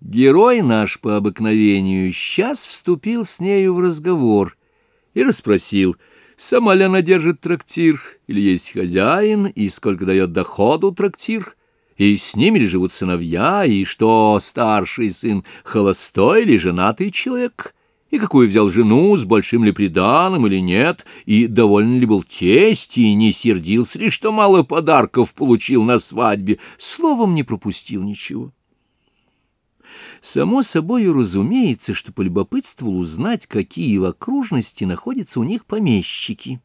Герой наш по обыкновению сейчас вступил с нею в разговор и расспросил, сама ли она держит трактир, или есть хозяин, и сколько дает доходу трактир, и с ними ли живут сыновья, и что старший сын холостой или женатый человек, и какую взял жену, с большим ли приданым или нет, и доволен ли был тесть, и не сердился ли, что мало подарков получил на свадьбе, словом не пропустил ничего. Само собой разумеется, что полюбопытствовал узнать, какие в окружности находятся у них помещики.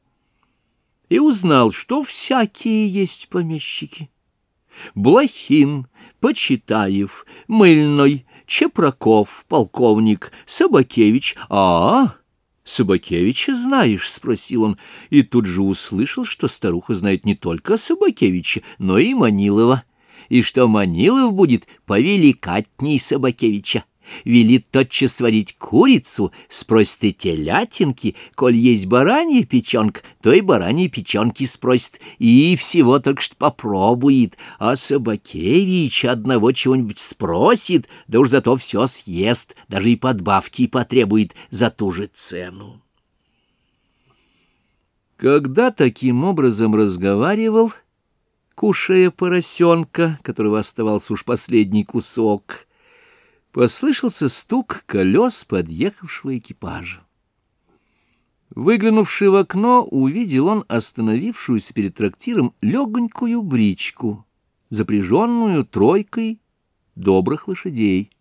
И узнал, что всякие есть помещики. Блохин, Почитаев, Мыльной, Чепраков, полковник, Собакевич. А, Собакевича знаешь? — спросил он, и тут же услышал, что старуха знает не только Собакевича, но и Манилова и что Манилов будет повеликатней Собакевича. Велит тотчас сварить курицу, спросит и телятинки, коль есть баранья печенка, то и бараньи печенки спросит, и всего только что попробует, а Собакевич одного чего-нибудь спросит, да уж зато все съест, даже и подбавки потребует за ту же цену. Когда таким образом разговаривал, кушая поросенка, которого оставался уж последний кусок, послышался стук колес подъехавшего экипажа. Выглянувший в окно, увидел он остановившуюся перед трактиром легонькую бричку, запряженную тройкой добрых лошадей.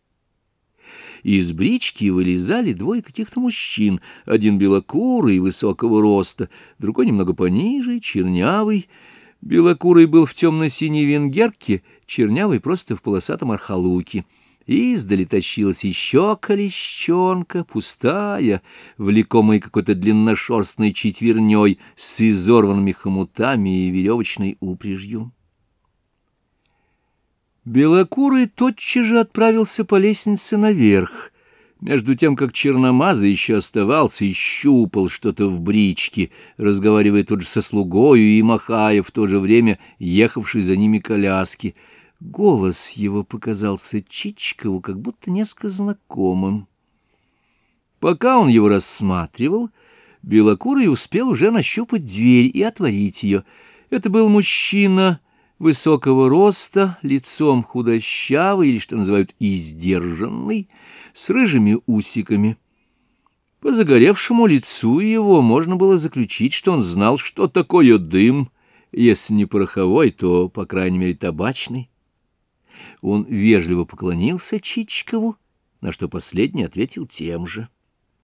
Из брички вылезали двое каких-то мужчин, один белокурый, высокого роста, другой немного пониже, чернявый, Белокурый был в темно-синей венгерке, чернявый просто в полосатом архалуке. Издали тащилась еще колещенка, пустая, влекомая какой-то длинношерстной четверней с изорванными хомутами и веревочной упряжью. Белокурый тотчас же отправился по лестнице наверх, между тем, как Черномаза еще оставался и щупал что-то в бричке, разговаривая тут же со слугою и махая в то же время ехавшей за ними коляски, голос его показался Чичкову как будто несколько знакомым. Пока он его рассматривал, Белокурый успел уже нащупать дверь и отворить ее. Это был мужчина высокого роста, лицом худощавый или, что называют, издержанный, с рыжими усиками. По загоревшему лицу его можно было заключить, что он знал, что такое дым, если не пороховой, то, по крайней мере, табачный. Он вежливо поклонился Чичкову, на что последний ответил тем же.